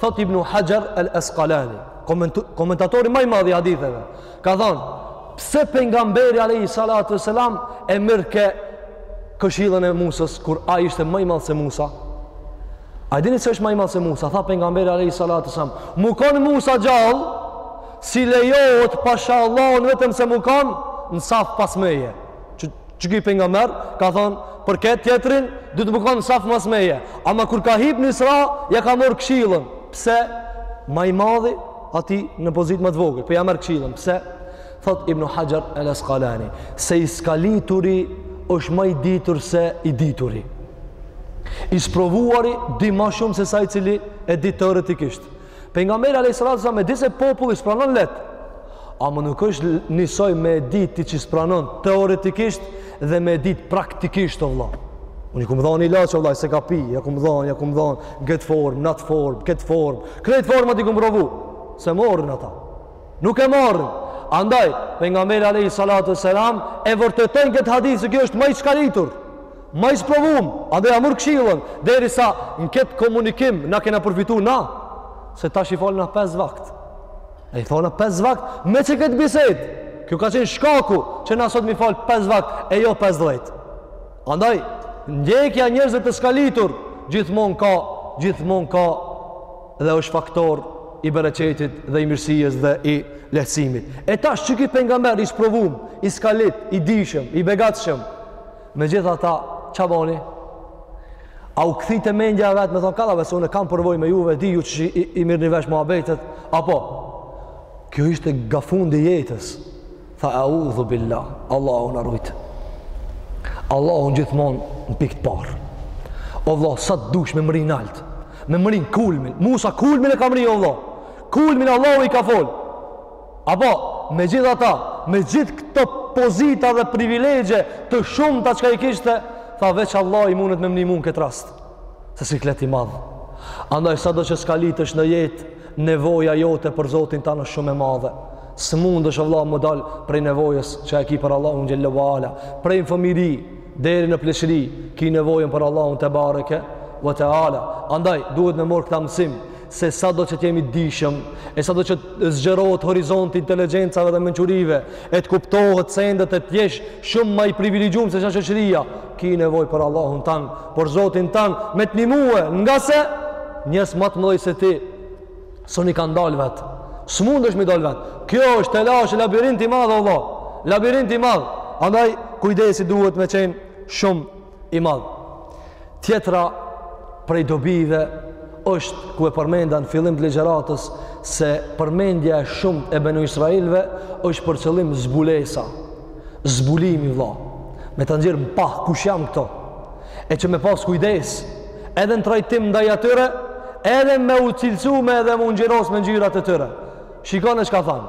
Thot ibn Hajar el Eskalani, komentu, komentatori ma i madh i haditheve, ka thanë, pse pengamberi alejhi salatu ve selam e mirrke këshilën e Musës, kur ai ishte ma i madh se Musa? A dini se është ma i madh se Musa? Tha pejgamberi alayhi salatu sallam, "Mu kanë Musa gjallë, s'i lejohet pasha Allahun vetëm se mu kanë në saf pas meje." Qeky pejgamber ka thon për këtë tjetrin, duhet mu kon n'saf mas meje. Ama kur ka hip në Isra, ja ka marr këshillën. Pse? Ma i madhi atij në pozitë ma të vogël, po ja merr këshillën. Pse? Thot Ibn Hajar El Asqalani, se i skalituri është ma i ditur se i dituri. I sprovuari di ma shumë se sa ai i cili e di teoretikisht. Pejgamberi alayhis salam e di se populli s'pranon leht. Ama nuk është njësoj me e ditë ti që s'pranon teoretikisht dhe me e ditë praktikisht o vëlla. Unë i kum dhonë ilaç, o vëlla, s'e ka pi, ja kum dhonë, ja kum dhonë, në këtë formë, në atë formë, këtë formë, krejt format i kum provu, s'e morën ata. Nuk e marrin. Andaj, pengamberi alejhi salatu ve selam e vërtetoi në këtë hadith se kjo është ma i skalitur, ma i sprovum, andaj ja mur këshillën, derisa në këtë komunikim na kena përfitu na, se tash i falna 5 vakt. E i falna 5 vakt, me qekët bisedë, kjo ka qenë shkaku që na sot me i falë 5 vakt, e jo 50. Andaj, ndjekja e njerëzve të skalitur, gjithmonë ka, gjithmonë ka dhe është faktor i bereqetit dhe i mirësisë dhe i lehtësimit. E tash qeky pengamber i sprovum, i skalit, i dijshëm, i begatshëm, megjithatë çka boni? A u kthy te mendja e vet me thonë kadale se unë kam përvojë me juve, di ju që i, i mirrni vesh muhabetet, apo kjo ishte nga fundi i jetës, Tha Audhu billah, Allahu na rujt. Allahu gjithmonë në pikë të parë. O vëlla, sa të dush me mrri nalt. Me mrri kulmin. Musa kulmin e ka mrri o vëlla. Kulmin Allahu i ka fol. Apo megjithatë, me gjithë këto pozita dhe privilegje të shumta çka i kishte, tha veç Allahi mundet me m'ndihmu në këtë rast. Se siklet i madh. Andaj sado që skalitesh në jetë, nevoja jote për Zotin tanë është shumë e madhe. S'mundesh o vëlla me dal prej nevojës që e ki për Allahun xhelle ve ala. Prej në fëmijëri deri në pleqëri ki nevojën për Allahun tebareke ve teala. Andaj duhet me marr këta mësim se sado që të jemi dijshëm, e sado që të zgjerohet horizonti i inteligjencave dhe mençurive, e të kuptohet sendet e t'jesh shumë ma i privilegjum se ça shoqëria, ki nevojë për Allahun tan, për Zotin tan, me të nihmue, ngase njerëz ma të mëdhoj se ti, s'un i kanë dalë vetë, s'mundesh ti m'i dalë vetë, kjo është telashe, labirint i madh, vlla, labirint i madh, andaj kujdesi duhet me qenë shumë, i madh. Tjetra prej dobive është ku e përmenda në fillim të ligjëratës se përmendja e shumë e Benu Israilëve është për qëllim zbulesa, zbulimi vlla, me ta nxjerrë në pah, kush janë këto, e që me pas kujdes, edhe në trajtim ndaj atyre, edhe me u cilësu me edhe me u ngjyros me ngjyrat e tyre. Shikoni çka thanë.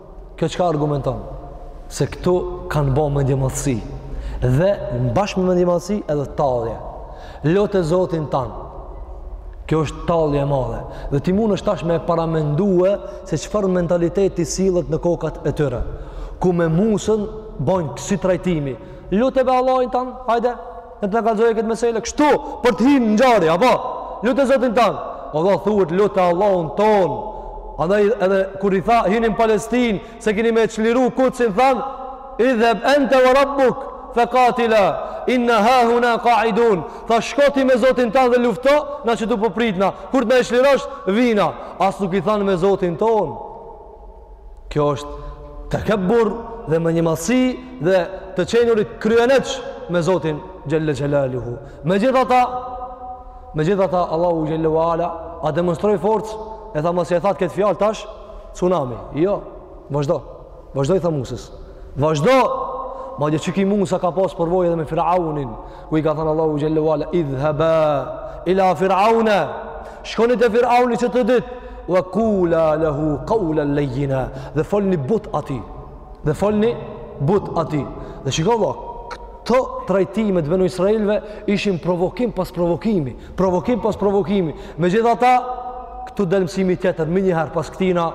Kjo çka argumenton? Se këtu kanë bo mendjemadhësi. Dhe bashkë me mendjemadhësi edhe tallje. Lute Zotin tan. Kjo është tallje e madhe. Dhe ti mundesh tash me paramendue se çfarë mentaliteti sillet në kokat e tyre. Ku me Musën bojnë kësi trajtimi. Lute be Allahin tan, hajde. Le t'na kallzojë këtë mesele kështu për të hi në ngjarje, apo? Lute Zotin tan. Vlla thuhet lute Allahun tonë. Andaj edhe kur i tha hini në Palestinë, se kini me e çliru Kudsin, thanë, idhheb ente ve rabbuk, fe katila, inna hahuna kaidun, tha shko ti me Zotin tan dhe lufto, na qetu po pritna, kur të na e çlirosh, vina. As nuk i thanë me Zotin tonë. Kjo është tekebbur dhe mendjemadhësi dhe të qenurit kryeneç me Zotin xhel-le xhelaluhu. Megjithata, megjithata, Allahu xhel-le ve ala, a demonstroi forcë, e tha masi e thatë këtë fjalë tash, tsunami. Jo, vazhdo, vazhdo i tha Musës. Vazhdo, madje qiky Musa ka pasë përvojë edhe me Firaunin, Ku i ka thënë Allahu xhel-le ve ala idhhaba ila fir'auna shkoni te fir'auni që të dytë wa kula lahu qawlan layyina dhe folni butë atij dhe folni butë atij dhe shiko vlla këto trajtime të Benu Israilëve ishin provokim pas provokimi provokim pas provokimi megjithata këtu del mësimi tjetër menjëherë pas këtina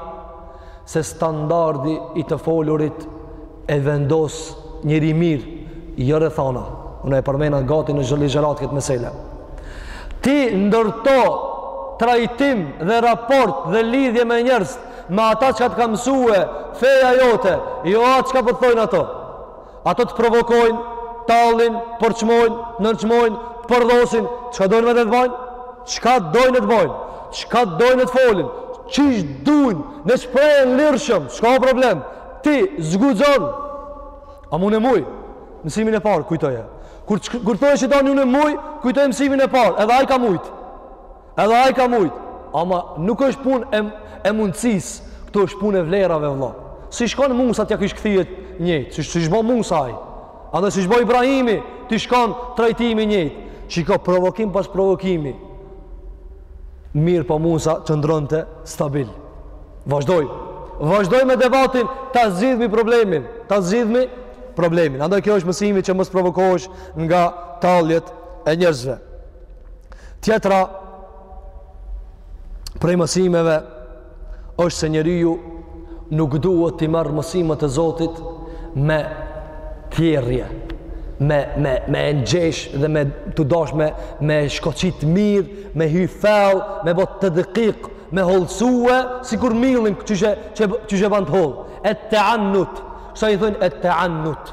se standardi i të folurit e vendos njeri i mirë jo rrethana unë e përmena gati në çdo ligjëratë këtë mesele ti ndërto trajtim dhe raport dhe lidhje me njerëz me ata çka të ka mësue feja jote jo atë çka po të thojnë ato Ato të provokojnë, tallin, përçmojnë, nënçmojnë, të përdhosin, çka dojnë le të bajnë. Çka dojnë le të bajnë. Çka dojnë le të folin. Qysh dujnë le t'shprehen lirshëm, çka o problem? Ti, s'guxon! Ama unë muj? Mësimin e parë, kujtoje. Kur, kur t'thojë shejtani unë muj, kujtoje mësimin e parë, edhe ai ka mujtë. Edhe ai ka mujt, ama nuk është punë e e mundësisë, këtu është punë e vlerave vëlla. Si shkon, Musa t'ja kish kthy njëjtë, si, siç bon Musa ai. Andaj siç bon Ibrahimi, t'i shkon trajtimi i njëjtë. Shiko provokim pas provokimi. Mirëpo Musa qëndronte stabil. Vazhdoi. Vazhdoi me debatin, ta zgjidhmi problemin, ta zgjidhmi problemin. Andaj ky është mësimi që mos provokohesh nga talljet e njerëzve. Tjetra prej mësimeve është se njeriu nuk duhet t'i marrë mësimet e Zotit me tjerrje, me, me, me engjesh dhe me të dash me, me shkoqit mirë, me hy fell, me bo tedkik, me hollësue, sikur millin që që, që që bon t'hollë, et-teannut, ç'i thonë et-teannut,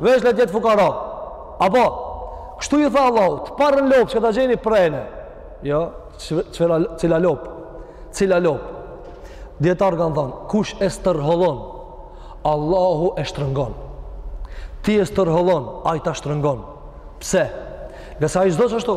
Veç le të jetë fukara. Apo, kështu i tha Allahu, të parën lopë që ta gjeni preni. Jo, cila, cila lopë? Cila lopë? Dijetarët kanë thanë, kush e stërhollon, Allahu e shtrëngon. Ti e stërhollon, ai ta shtrëngon. Pse? Ngase ai s'do ashtu,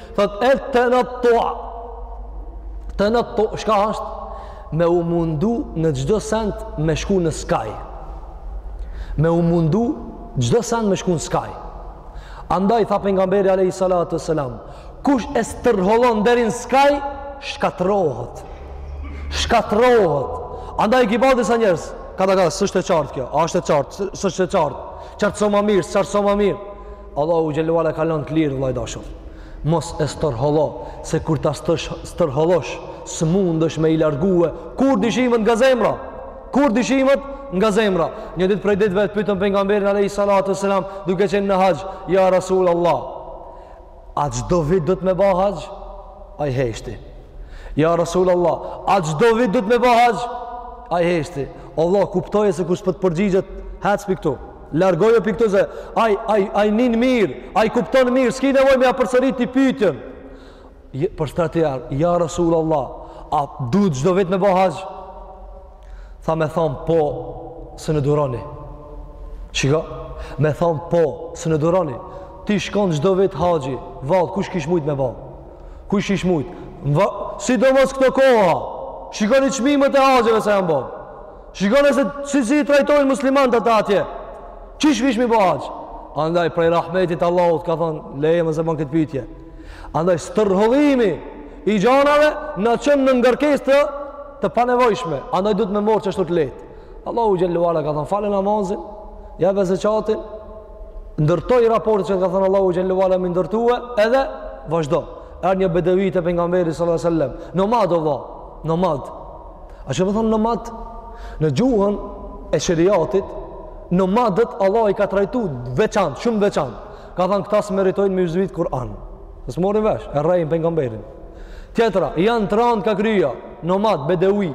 Thot et-tenattu'a. Tenattu'a. Çka është? Me u mundu në çdo send me shku në skaj. Me u mundu çdo send me shku në skaj. Andaj tha pejgamberi alejhi salatu selam. Kush e stërhollon deri në skaj, shkatërrohet. Shkatërrohet. Andaj ki disa njerëz. Kadal kadal, s'është e qartë kjo. A është e qartë, s'është e qartë. Qartësoma mirë, qartësoma mirë. Allahu xhel-le ue ala e ka lanë të lirë vëlla i dashur. Mos e stërhollo, se kur ta stësh stërhollosh, s'mundesh me i largue kurrë dyshimet nga zemra. Kurrë dyshimet nga zemra. Një ditë prej ditëve e pyetën pejgamberin alejhi salatu selam, duke qenë në haxh, ja Rasul Allah. A çdo vit duhet me ba haxh? Ai heshti. Ja Rasul Allah, a çdo vit duhet me ba haxh? Ai heshti. O vlla kuptoje se kur s'po të përgjigjet, hec pi këtu. Largohu pi këtu se ai ai ai nin mirë, ai kupton mirë, s'ki nevojë me ja përsërit ti pyetjen. Për së treti herë, ja Rasulullah, a duhet çdo vit me ba haxh? Tha me than po s'e duroni. Shiko, me than po s'e duroni. T'i shkon çdo vit haxhi, vallë kush kish mujt me ba? Kush kish mujt? Sidomos këto koha. Shikoni çmimet e haxheve sa janë bo. Shikoni se si si i trajtojnë muslimant ata atje. Qysh kish me bo haxh? Andaj prej rahmetit Allahut ka thonë, leje mos e ban këtë pytje. Andaj stërhollimi i gjanave na çon në ngarkesë të, të panevojshme. Andaj duhet me morë qashtu të lehtë. Allahu xhelle ve ala ka thonë, fale namazin, jepe zeqatin, ndërtoji raportet që ka thonë Allahu xhelle ve ala me ndërtue, edhe vazhdo. Erdh një bedevi te pengamberi sallallahu sallam, nomad o vlla, nomad, A ç'do me thonë nomad, në gjuhën e shëriatit, nomadët Allahu i ka trajtu veçantë, shumë veçantë. Ka thonë këta s'e meritojnë me ju zbrit Kur'an. Se s'e morin vesh, e rrejnë pengamberin. Tjetra, janë të randë ka kryja, nomad, bedewi.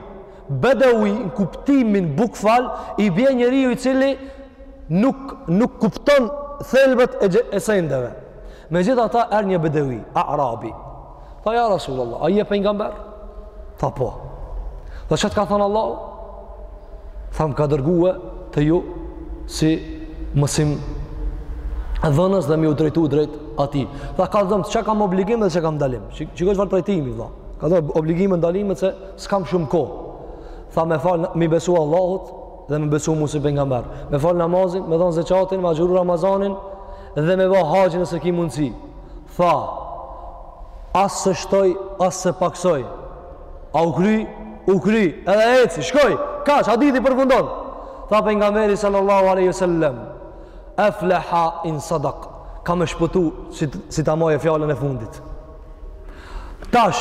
Bedewi, në kuptimin bukval, i bje njeriu i cili nuk, nuk kupton thelbet e, e sendeve. Me gjithë ata erdh një bedevi, a arabi. Tha ja Rasul Allah, a je pengamber? Tha po. Dhe ç'të ka thënë Allah? Tha më ka dërgue te ju si mësimdhënës dhe me ju drejtu drejt ati. Tha kallxomë ç'kam obligim dhe ç'kam ndalim. Që, që kështë farë trajtimi, dhe. Kallxomë obligim dhe ndalimet se s'kam shumë kohë. Tha me falë, me i besu Allahut dhe me besu mu si pengamber. Me falë namazin, me dhënë zeqatin, me agjëru Ramazanin, dhe me bo haxh nëse ki mundësi. Tha, as s'e shtoj, as s'e paksoj. A u kry? U kry, edhe eci, shkoi, kaq hadithi përfundon. Tha pengamberi sallallahu aleyhi sallem, efleha in sadak, ka me shpëtu si, si ta maje fjalën e fundit. Tash,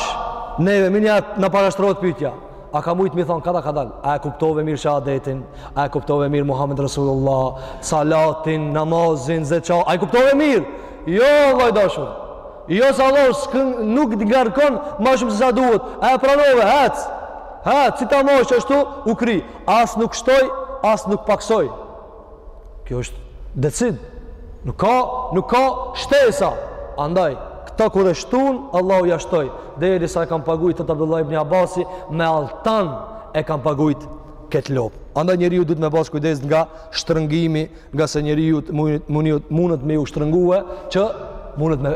neve, minja na parashtrohet pytja, a ka mujtë me i thonë, kadal kadal, a e kuptove mirë shahadetin, a e kuptove mirë Muhammed Rasulullah, salatin, namazin, zeqa, a e kuptove mirë? Jo, vlla i dashur, jo se Allahu nuk të ngarkon ma shumë se sa duhet, a e pranove, hec, hec, si ta majë qashtu, u kry, as nuk shtoj, as nuk paksoj, Kjo është decid. Nuk ka, nuk ka shtesa. Andaj, këta kur e shtun, Allahu ja shtoi. Derisa e kanë pagujt, thotë Abdullah ibn Abasi, me alltan e kanë pagujt këtë lopë. Andaj njeriu duhet me pasë kujdes nga shtrëngimi, ngase njeriut mundet me ju shtrëngue, që mundet me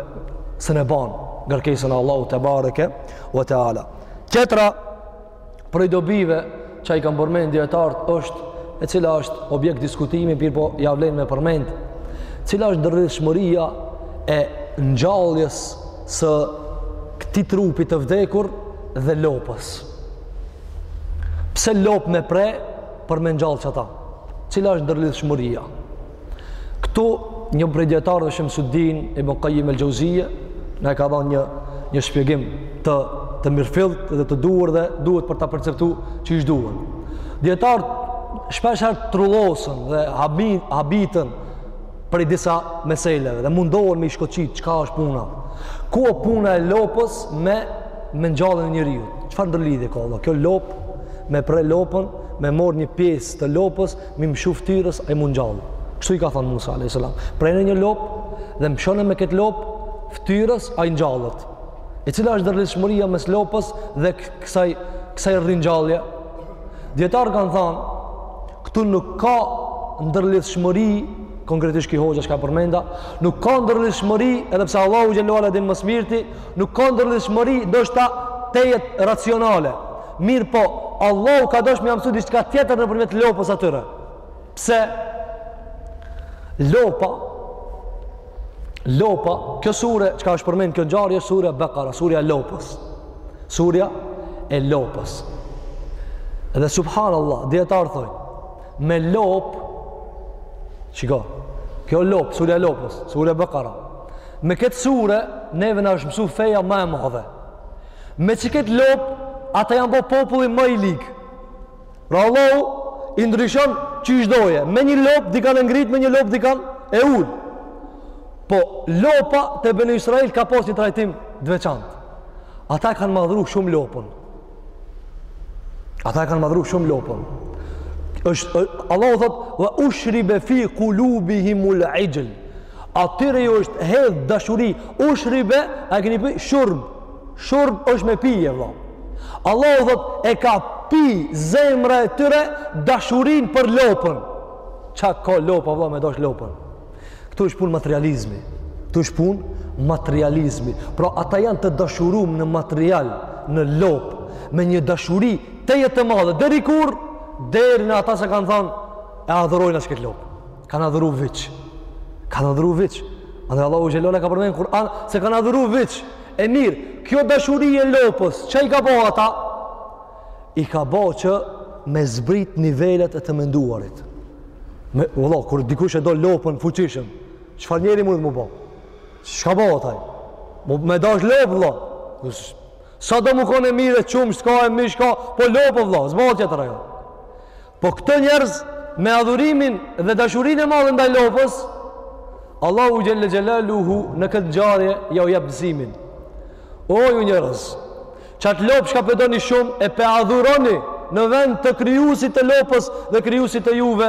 se ne banë, ngarkesën e Allahut tebareke ve teala. Tjetra, Prej dobive që i kanë përmend dietarët është e cila është objekt diskutimi, mirëpo ja vlen me përmend. Cila është ndërlidhshmëria e ngjalljes së këtij trupi të vdekur dhe lopës? Pse lopë me pre për me ngjallë qata? Cila është ndërlidhshmëria? Këtu një prej dijetarëve Shamsuddin Ibn Qayyim al-Jauziyje na e ka dhënë një një shpjegim të të mirëfillt dhe të duhur dhe duhet për ta perceptuar qysh duhet. Dijetarët shpeshherë trullosen dhe habin, habiten prej disa meseleve dhe mundohen me shkoqit çka është puna. Ku është puna e lopës me me ngjalljen e njeriut? Çfarë ndërlidhje ka? Kjo lopë me pre lopën, me mor një pjesë të lopës Me i mshu fytyrës, ai mu ngjall. Kështu i ka thënë Musa alayhis salam. Prene një lop dhe mshone me këtë lop fytyrës, ai ngjallet. E cila është ndërlidhshmëria mes lopës dhe kësaj kësaj ringjallje? Dijetarët kanë thënë, këtu nuk ka ndërlidhshmëri konkretisht ky hoxha çka përmenda, nuk ka ndërlidhshmëri, edhe pse Allahu xhallahu ala din më s'miri, nuk ka ndërlidhshmëri ndoshta tejet racionale, Mirëpo, Allahu ka dasht me ia mësu diçka tjetër nëpërmjet lopës atyre. Pse? Lopa Lopa, kjo sure çka është përmend kjo ngjarje është surja Bekara, surja e lopës. Surja e lopës. Dhe subhanallah, dijetarët thojnë, me lop Shiko, kjo lop, surja e lopës, surja Bekara. Me këtë sure neve na është mësu feja ma e madhe. Me qet këtë lopë, ata janë bo populli ma i lig. Pra Allahu i ndryshon qysh do e. Me një lopë dikan e ngrit, me një lopë dikan e ul. Po lopa te Beni Israil ka pas një trajtim të veçantë. Ata e kanë madhëru shumë lopën. Ata e kanë madhëru shumë lopën. Është, Allahu thotë, ve ushribe fi kulubihimul ixhl. Atyre ju është hedhë dashuri, ushribe, a e kini pi shurb, Shurb është me pi, vëlla. Allahu thotë e ka pi zemra e tyre dashurinë për lopën. Çka ka lopa vëlla me dash lopën. Këtu është pun materializmi. Këtu është pun materializmi. Pra ata janë të dashurum në material, në lopë, me një dashuri tejet të madhe. Deri kur? Deri në atë sa kanë thanë e adhuroj edhe këtë lopë. Kanë adhuru viç. Kanë adhuru viç. Andaj Allahu xhelala ka përmendur Kur'an se kanë adhuru viç. E mirë, kjo dashuri e lopës, çka i ka bo ata? I ka bo që me zbrit nivelet e të menduarit. Me vëlla, kur dikush e do lopën fuqishëm, çfarë njeri mundet m'u bo? Çka bo ata? Mo me dash lopë vëlla. Sado me kon e mirë, qumësht ka e mish ka, po lopë vëlla, s'bo tjetër ajo. Po këto njerëz me adhurimin dhe dashurinë e madhe ndaj lopës, Allahu xhelle xhelaluhu në këtë ngjarje ja u jep mësimin. O ju njerëz, qat lopë çka pe doni shumë e pe adhuroni në vend të krijuesit të lopës dhe krijuesit të juve.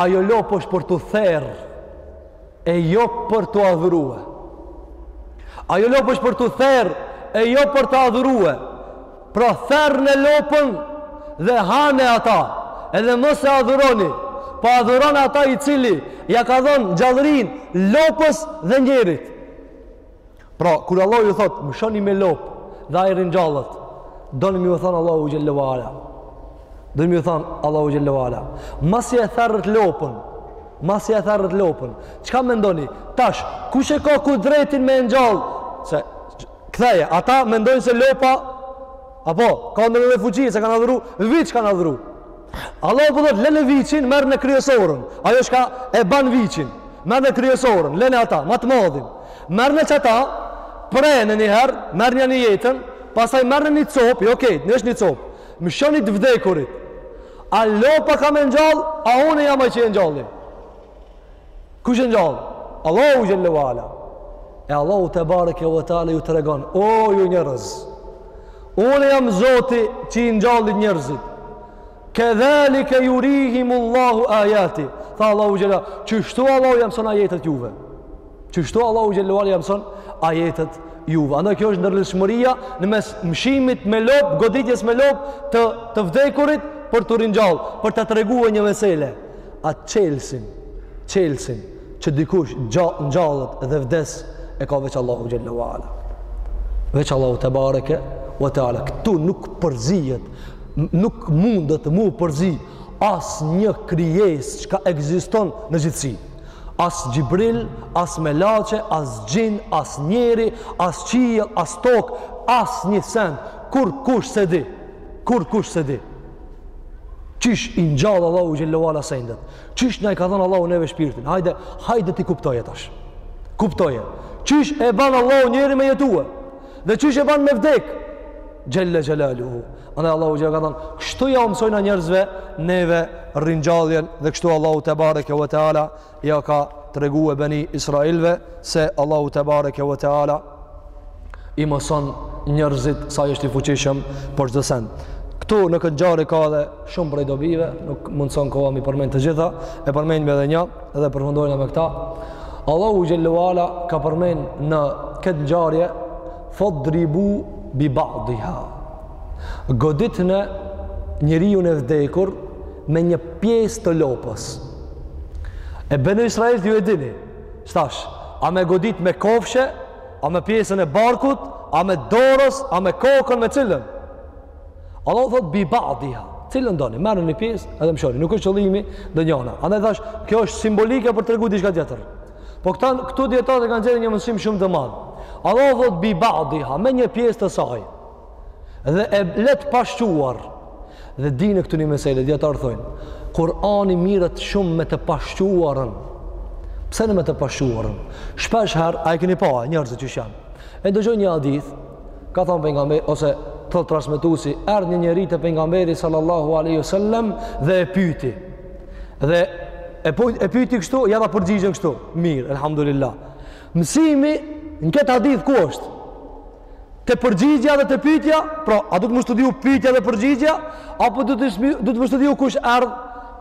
Ajo lopë është për t'u therë e jo për t'u adhurue. Ajo lopë është për t'u therë e jo për t'u adhurue. Pra therrne lopën dhe hane ata, edhe mos e adhuroni, po adhurone ata i cili, ja ka dhonë gjallërinë lopës dhe njerit. Pra, kur Allahu ju thotë, mshoni me lopë, dhe ai ringjallet, don me ju thonë Allahu xhelle ve ala. Don me ju thonë Allahu xhelle ve ala. Masi e therrët lopën, masi e therrët lopën, çka mendoni, tash, kush e ka kudretin me e ngjallë, se Ktheje, ata mendojnë se lopa apo ka ndonjë fuqi se e kanë adhuru, viç kanë adhuru. Allahu po thotë lene viçin, merrne kryesoren. Ajo çka e ban viçin, merrne kryesoren, lene ata, ma të madhin. Merrne qata, prene një herë, merrnjani jetën, pastaj merrne një copë, jo krejt, një asht, një copë. Mshoni të vdekurit. A lopa ka me ngjall, a unë jam ai që e ngjalli. Kush e ngjall? Allahu xhelle ve ala. E Allahu tebareke ve teala ju tregon, o ju njerëz. Unë jam Zoti që i ngjalli njerëzit. Kedhalike jurihimullahu ajati. Tha Allahu xhelle ve ala, qështu Allahu ja mson ajetet juve. Qështu Allahu xhelle ve ala ja mson ajetet juve. Andaj kjo është ndërlidhshmëria në mes mshimit me lopë, goditjes me lopë të vdekurit për t'u ringjallë, për ta tregue një mesele. A çelsin, çelsin, që dikush ngjallet dhe vdes e ka veç Allahu xhelle ve ala. Veç Allahu tebareke ve teala, këtu nuk përzihet, nuk mundet m'u përzi asnjë krijesë çka ekziston në gjithësi. As Xhibril, as melaqe, as xhin, as njeri, as qiell, as tokë, asnjë send, kurrkush s'e di, kurrkush s'e di. Qysh i ngjall Allahu xhelle ve ala sendet. Qysh na i ka dhonë Allahu neve shpirtin. Hajde, hajde ti kuptoje tash. Kuptoje. Qysh e ban Allahu njeri me jetue. Dhe qysh e ban me vdek? Xhelle xhelaluhu. Andaj Allahu xhelle ka thonë, kështu jau mësojna njerëzve neve ringjalljen dhe kështu Allahu tebareke ve teala ja ka tregue beni Israilve se Allahu tebareke ve teala i mëson njerëzit sa është i fuqishëm për çdo send. Këtu në këtë ngjarje ka edhe shumë prej dobive, nuk mundson koha m'i përmend të gjitha, e përmendmi edhe një. Dhe përfundojnë me këta. Allahu Xhelle ve Ala ka përmen në këtë ngjarje, fadribu bi ba'diha. Goditne njeriun e vdekur me një pjesë të lopës. E Benu Israelët ju e dini. S' tash, a me godit me kofshe, a me pjesën e barkut, a me dorës, a me kokën, me cilën? Allahu thot bi ba'diha, cilën doni, merrni një pjesë edhe mshoni, nuk është qëllimi ndonjëna. Andaj thash, kjo është simbolike për me tregu diçka tjetër. Po këtu dijetarët e kanë gjetur një mësim shumë të madh. Allahu thot bi ba'diha, me një pjesë të saj. Dhe e le të pashquar. Dhe dinë këtu një meselë, dijetarët thonë, Kur'ani mirret shumë me të pashquarën. Pse në me të pashquarën? Shpesh herë, a e keni pa, njerëzit qysh janë. E dëgjoj një hadith, ka thon pejgamberi ose thot transmetuesi erdhi një njeri te pejgamberi sallallahu alaihi wasallam dhe e pyeti dhe e po e pyeti kështu ja dha përgjigjen kështu mirë elhamdulillah mësimi në këtë hadith ku është te përgjigja dhe te pyetja pra a duhet me u studiu pyetja dhe përgjigja apo duhet duhet me u studiu kush erdh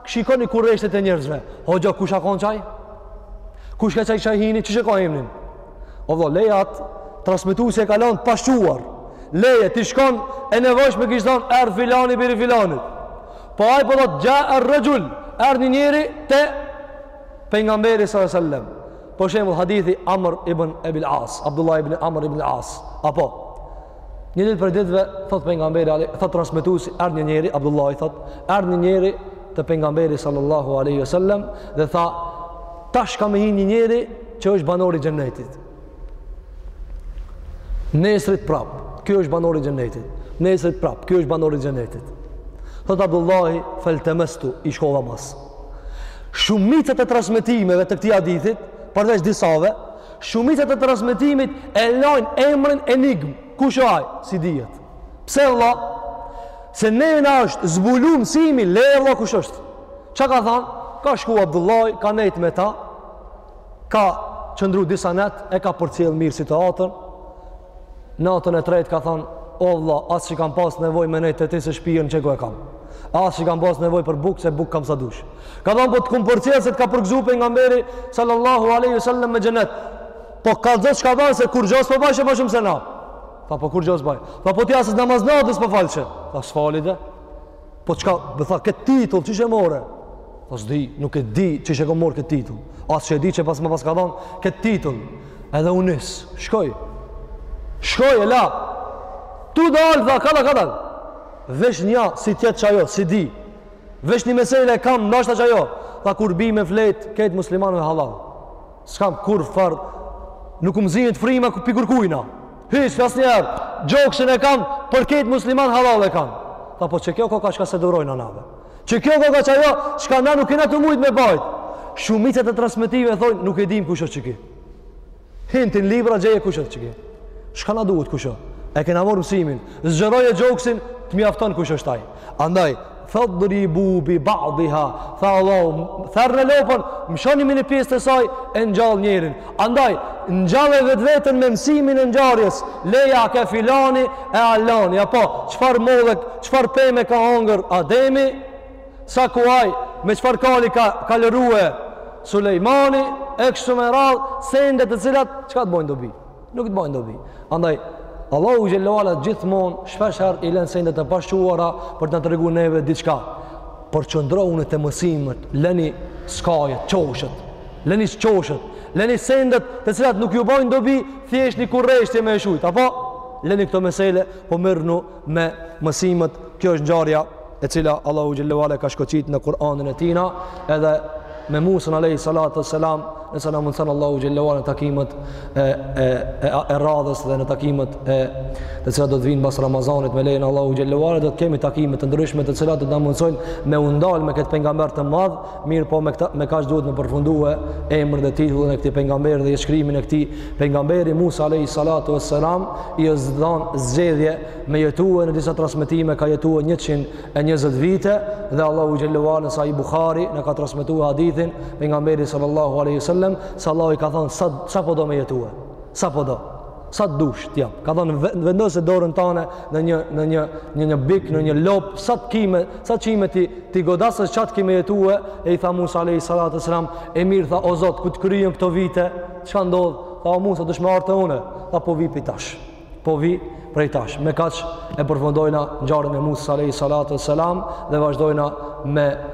shikoni kureshtjet e njerëzve hoxha kush ka kon çaj kush ka çaj çaj njeri qysh e ka emrin O vëlla, leje atë, transmetuesi e ka lënë të pashquar. Leje, t'ish kon e nevojshme kish thon erdh filani i biri i filanit. Po ai po thot xha'e rexhul, erdhi një njeri te pejgamberi sallallahu alajhi wasallam. Për shembull hadithi Amr ibn Abil As, Abdullah ibn Amr ibn As, apo një ditë prej ditëve thot pejgamberi ali, thot transmetuesi erdh një njeri, Abdullah i thot, erdh një njeri te pejgamberi sallallahu alaihi wasallam dhe tha Tash ka me hi një njeri që është banor i xhennetit. Nesrit prap, ky është banor i xhennetit. Nesrit prap, ky është banor i xhennetit. Thot Abdullahi, feltemestu, i shkova mas. Shumica e transmetimeve të këtij hadithit, përveç disave, shumica e transmetimit e lajnë emrin enigmë. Kush o aj? S'dihet. Pse vlla? Se neve na është zbulu mësimi, le vlla kush është. Çka ka thanë? Ka shku Abdullahi, ka nejtë me ta, ka qëndru disa net, e ka përcjellë mirë situatën, natën e tretë ka thanë, o vlla, as që kam pas nevoj me nejtë te ti se shpijën qe ku e kam, as që kam pas nevoj për bukë se bukë kam sa dush. Ka thanë, po të kom përcjellë se të ka përgzu pejgamberi, sallallahu aleyhi sallam me xhenet, po ka dhëtë që ka thanë se kurgjo s'po bajshe ma shumë se na. Tha, po kurgjo s'bajsha? Tha, po ti as namaz nate s'po falshe? Tha, s'fali edhe? Po çka, do tha këtë titull qysh e more? Tha s'di, nuk e di qysh e kam marr këtë titull. As që e di që pas më paska dhon këtë titull. Edhe u nis. Shkoi. Shkoi e la. Tu dal tha kadal kadal. Veç një si t'jetë qajo, si di. Veç një mesele e kam, ndoshta qajo. Tha kur bi me flejt, krejt muslimanëve hallall. S'kam kurrfarë. Nuk um zinet fryma pi kurkujna. Hiç asnjëherë. Gjoksin e kam për krejt musliman hallall e kam. Tha po qe kjo koka çka s'e durojna na be. Qe kjo koka qajo, çka na nuk kena tu mujt me bajt. Shumica e transmetimeve thonë nuk e dim kush është qiky. Hin ti n'libra gjeje kush është qiky. Çka na duhet kush është? E kena marrë mësimin. Zgjeroje gjoksin, të mjafton kush është ai. Andaj, fadribu bi ba'diha, tha Allahu, therne lopën, mëshoni me një pjesë të saj, e ngjall njerin. Andaj, ngjalle vetveten me mësimin e ngjarjes, le a ke filani e alani, apo, çfarë molle, çfarë peme ka hangër Ademi, sa kuaj, me çfarë kali ka kalërue Sulejmani, e kështu me radhë, sende të cilat, çka të bojnë dobi? Nuk të bajnë dobi. Andaj, Allahu xhelle ve ala gjithmonë, shpeshherë i len sendet të pashquara për të na tregu neve diçka. Por qëndroni te mësimet, leni skajet, qoshet, leni qoshet, leni sendet të cilat nuk ju bajnë dobi, thjesht një kurreshtje me e shujt. Apo, leni këto mesele, po merrnu me mësimet kjo është ngjarja e cila Allahu xhelle ve ala ka shkoqit në Kur'anin e tina edhe me Musën alayhi salatu wassalam nëse na mundson Allahu xhelle ve ala në takimet e e e, e radhës dhe në takimet të cilat do të vinë pas Ramazanit me lejen e Allahut xhelle ve ala do të kemi takime të ndryshme të cilat do të na mundsojnë me u ndal me këtë pejgamber të madh Mirëpo me, këta, me kaq duhet me përfundue emrin dhe titullin e këtij pejgamberi dhe jetëshkrimin e këtij pejgamberi Musa alejhi salatu ve selam i është dhan zgjedhje me jetue në disa transmetime ka jetue 120 vite dhe Allahu xhelle ve ala në Sahih Buhari na ka transmetue hadithin pejgamberi sallallahu aleyhi sallam se Allahu i ka than sa, sa po do me jetue sa po do sa të dush të jap. Ka thënë vendose dorën tane në një në një në një bik, në një lop, sa të kime, sa qime ti t'i godasësh qaq ki me jetue, e i tha Musa alayhi salatu selam, e mirë tha o Zot, kur të kryhen këto vite, çka ndodh? Tha o Musa, dosh me ardh te unë. Tha po vi pi tash. Po vi prej tash. Me kaq e përfundojna ngjarjen e Musës alayhi salatu selam dhe vazhdojna me